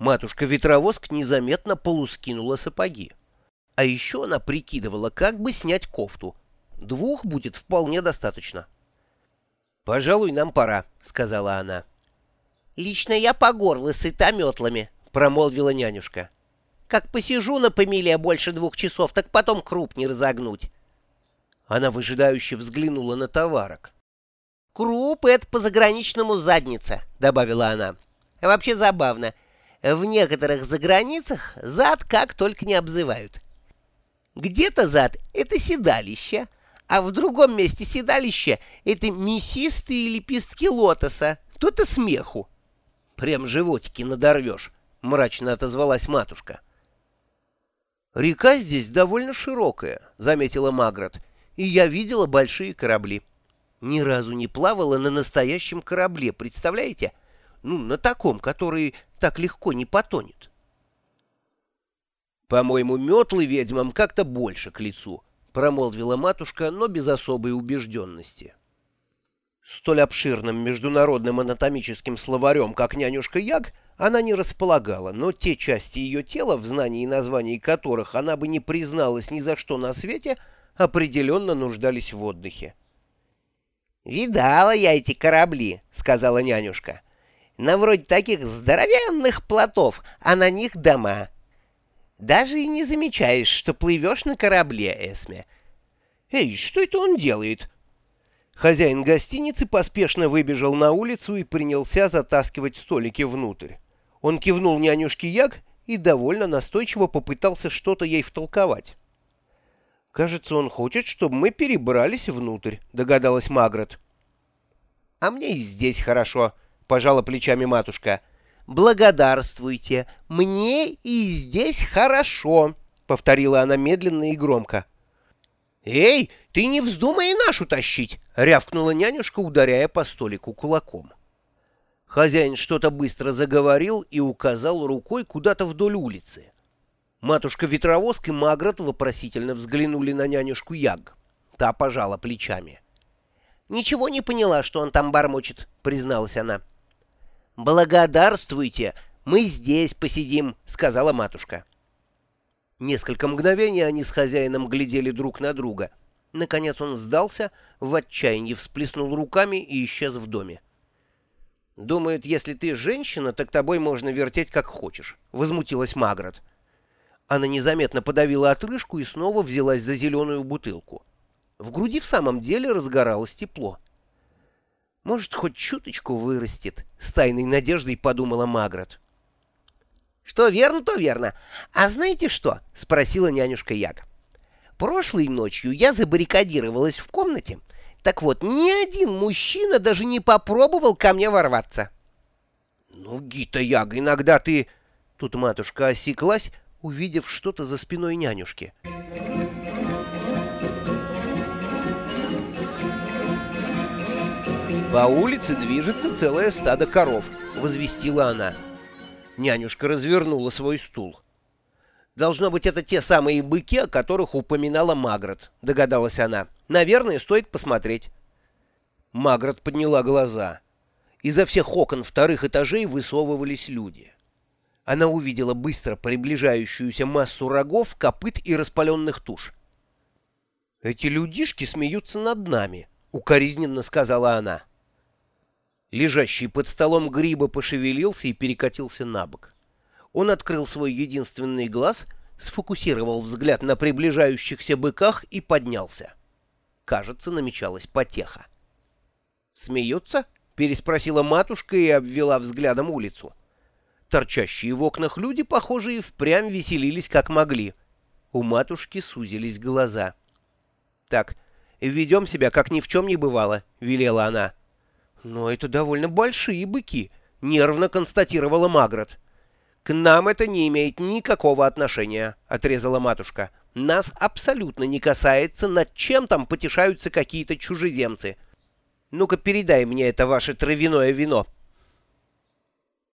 Матушка-ветровоск незаметно полускинула сапоги. А еще она прикидывала, как бы снять кофту. Двух будет вполне достаточно. «Пожалуй, нам пора», — сказала она. «Лично я по горло сыта метлами», — промолвила нянюшка. «Как посижу на помеле больше двух часов, так потом круп не разогнуть». Она выжидающе взглянула на товарок. «Круп — это по-заграничному задница», — добавила она. «Вообще забавно. В некоторых заграницах зад как только не обзывают. Где-то зад — это седалище, а в другом месте седалища — это мясистые лепестки лотоса, то-то смеху. Прям животики надорвешь, — мрачно отозвалась матушка. «Река здесь довольно широкая», — заметила Магрот, — «и я видела большие корабли. Ни разу не плавала на настоящем корабле, представляете? Ну, на таком, который так легко не потонет». «По-моему, метлы ведьмам как-то больше к лицу», — промолвила матушка, но без особой убежденности. Столь обширным международным анатомическим словарем, как нянюшка Яг, она не располагала, но те части ее тела, в знании и названии которых она бы не призналась ни за что на свете, определенно нуждались в отдыхе. «Видала я эти корабли», — сказала нянюшка. «На вроде таких здоровенных плотов, а на них дома». Даже и не замечаешь, что плывешь на корабле, Эсме. Эй, что это он делает? Хозяин гостиницы поспешно выбежал на улицу и принялся затаскивать столики внутрь. Он кивнул нянюшке Яг и довольно настойчиво попытался что-то ей втолковать. «Кажется, он хочет, чтобы мы перебрались внутрь», — догадалась Магрот. «А мне и здесь хорошо», — пожала плечами матушка благодарствуйте, мне и здесь хорошо», — повторила она медленно и громко. «Эй, ты не вздумай нашу тащить!» — рявкнула нянюшка, ударяя по столику кулаком. Хозяин что-то быстро заговорил и указал рукой куда-то вдоль улицы. Матушка-ветровоск и Магрот вопросительно взглянули на нянюшку Яг. Та пожала плечами. «Ничего не поняла, что он там бормочет», — призналась она. «Благодарствуйте, мы здесь посидим», — сказала матушка. Несколько мгновений они с хозяином глядели друг на друга. Наконец он сдался, в отчаянии всплеснул руками и исчез в доме. «Думает, если ты женщина, так тобой можно вертеть как хочешь», — возмутилась Магрот. Она незаметно подавила отрыжку и снова взялась за зеленую бутылку. В груди в самом деле разгоралось тепло. Может, хоть чуточку вырастет, — с тайной надеждой подумала Магрот. — Что верно, то верно. А знаете что? — спросила нянюшка Яг. — Прошлой ночью я забаррикадировалась в комнате. Так вот, ни один мужчина даже не попробовал ко мне ворваться. — Ну, Гита Яг, иногда ты... Тут матушка осеклась, увидев что-то за спиной нянюшки. — «По улице движется целое стадо коров», — возвестила она. Нянюшка развернула свой стул. «Должно быть, это те самые быки, о которых упоминала Магрот», — догадалась она. «Наверное, стоит посмотреть». Магрот подняла глаза. Изо всех окон вторых этажей высовывались люди. Она увидела быстро приближающуюся массу рогов, копыт и распаленных туш. «Эти людишки смеются над нами», — укоризненно сказала она. Лежащий под столом гриба пошевелился и перекатился на бок. Он открыл свой единственный глаз, сфокусировал взгляд на приближающихся быках и поднялся. Кажется, намечалась потеха. «Смеются?» — переспросила матушка и обвела взглядом улицу. Торчащие в окнах люди, похоже, и впрямь веселились как могли. У матушки сузились глаза. «Так, ведем себя, как ни в чем не бывало», — велела она. «Но это довольно большие быки», — нервно констатировала Магрот. «К нам это не имеет никакого отношения», — отрезала матушка. «Нас абсолютно не касается, над чем там потешаются какие-то чужеземцы. Ну-ка передай мне это ваше травяное вино».